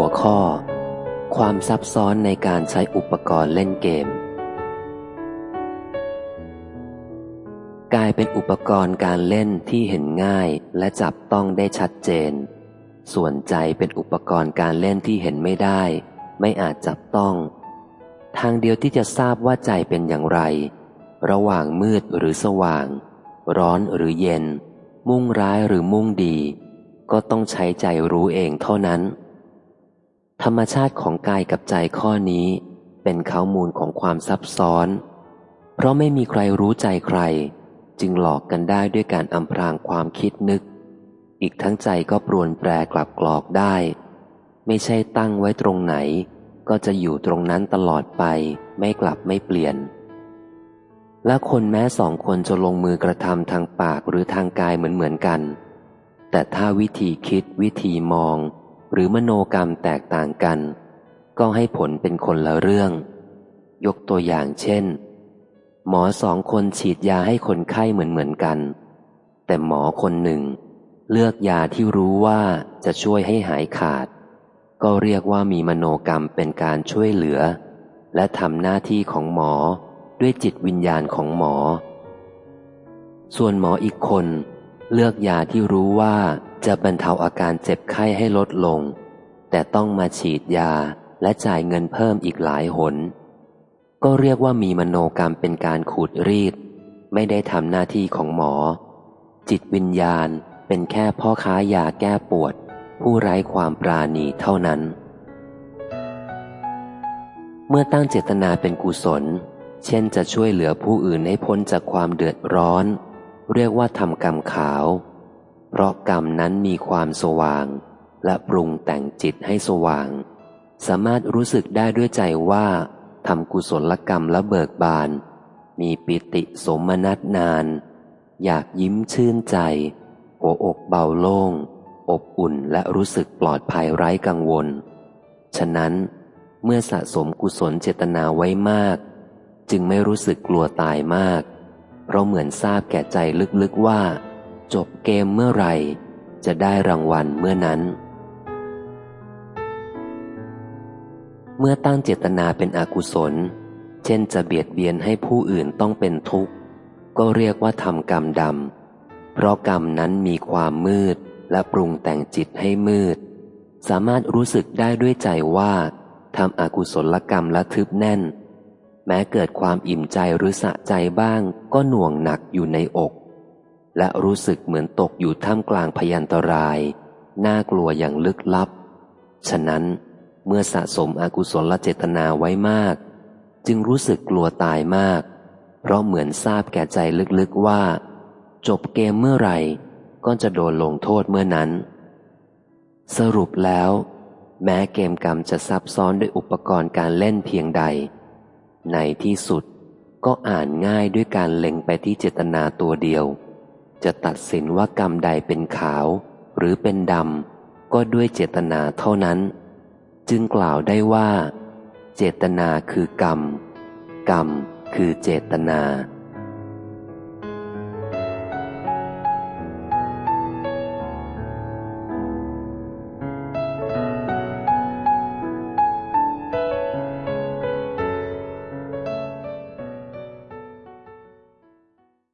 หัวข้อ ความซับซ้อนในการใช้อุปกรณ์เล่นเกม กายเป็นอุปกรณ์การเล่นที่เห็นง่ายและจับต้องได้ชัดเจน ส่วนใจเป็นอุปกรณ์การเล่นที่เห็นไม่ได้ ไม่อาจจับต้อง ทางเดียวที่จะทราบว่าใจเป็นอย่างไร ระหว่างมืดหรือสว่าง ร้อนหรือเย็น มุ่งร้ายหรือมุ่งดีก็ต้องใช้ใจรู้เองเท่านั้น ธรรมชาติของกายกับใจข้อนี้ เป็นข้อมูลของความซับซ้อน เพราะไม่มีใครรู้ใจใคร จึงหลอกกันได้ด้วยการอำพรางความคิดนึก อีกทั้งใจก็ปรวนแปรกลับกรอกได้ ไม่ใช่ตั้งไว้ตรงไหน ก็จะอยู่ตรงนั้นตลอดไป ไม่กลับไม่เปลี่ยน และคนแม้สองคนจะลงมือกระทำทางปากหรือทางกายเหมือนเหมือนกัน แต่ถ้าวิธีคิดวิธีมอง หรือมโนกรรมแตกต่างกัน ก็ให้ผลเป็นคนละเรื่อง ยกตัวอย่างเช่น หมอสองคนฉีดยาให้คนไข้เหมือนเหมือนกัน แต่หมอคนหนึ่ง เลือกยาที่รู้ว่าจะช่วยให้หายขาด ก็เรียกว่ามีมโนกรรมเป็นการช่วยเหลือ และทำหน้าที่ของหมอด้วยจิตวิญญาณของหมอ ส่วนหมออีกคน เลือกยาที่รู้ว่าจะบรรเทาอาการเจ็บไข้ให้ลดลง แต่ต้องมาฉีดยาและจ่ายเงินเพิ่มอีกหลายหน ก็เรียกว่ามีมโนกรรมเป็นการขูดรีด ไม่ได้ทำหน้าที่ของหมอ จิตวิญญาณเป็นแค่พ่อค้ายาแก้ปวด ผู้ไร้ความปราณีเท่านั้น เมื่อตั้งเจตนาเป็นกุศล เช่นจะช่วยเหลือผู้อื่นให้พ้นจากความเดือดร้อน เรียกว่าทำกรรมขาว เพราะกรรมนั้นมีความสว่าง และปรุงแต่งจิตให้สว่าง สามารถรู้สึกได้ด้วยใจว่าทำกุศลกรรมและเบิกบาน มีปิติสมนัตนาน อยากยิ้มชื่นใจ หัวอกเบาโล่ง อบอุ่นและรู้สึกปลอดภัยไร้กังวล ฉะนั้นเมื่อสะสมกุศลเจตนาไว้มาก จึงไม่รู้สึกกลัวตายมาก เพราะเหมือนทราบแก่ใจลึกๆว่า จบเกมเมื่อไหร่ จะได้รางวัลเมื่อนั้น เมื่อตั้งเจตนาเป็นอกุศล เช่นจะเบียดเบียนให้ผู้อื่นต้องเป็นทุกข์ ก็เรียกว่าทำกรรมดำ เพราะกรรมนั้นมีความมืดและปรุงแต่งจิตให้มืด สามารถรู้สึกได้ด้วยใจว่าทำอกุศลกรรมและทึบแน่น แม้เกิดความอิ่มใจหรือสะใจบ้างก็หน่วงหนักอยู่ในอก และรู้สึกเหมือนตกอยู่ท่ามกลางพยันตราย น่ากลัวอย่างลึกลับ ฉะนั้นเมื่อสะสมอกุศลเจตนาไว้มาก จึงรู้สึกกลัวตายมาก เพราะเหมือนทราบแก่ใจลึกๆว่า จบเกมเมื่อไหร่ ก็จะโดนลงโทษเมื่อนั้น สรุปแล้ว แม้เกมกรรมจะซับซ้อนด้วยอุปกรณ์การเล่นเพียงใด ในที่สุดก็อ่านง่ายด้วยการเล็งไปที่เจตนาตัวเดียว จะตัดสินว่ากรรมใดเป็นขาว หรือเป็นดำก็ด้วยเจตนาเท่านั้น จึงกล่าวได้ว่า เจตนาคือกรรม กรรมคือเจตนา